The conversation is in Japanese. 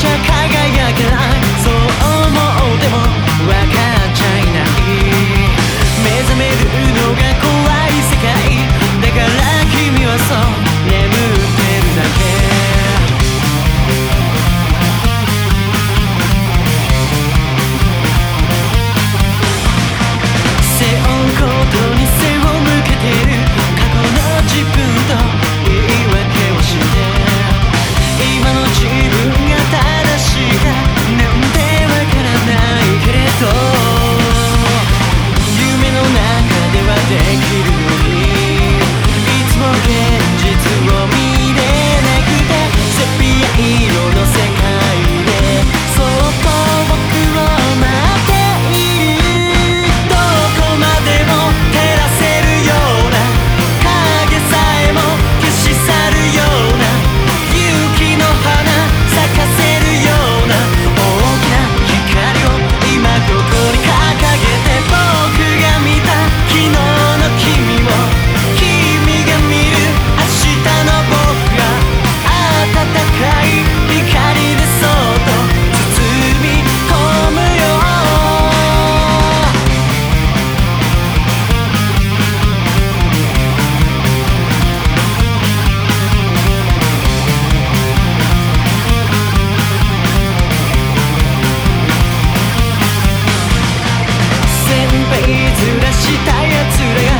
Check take ずらしたやつらが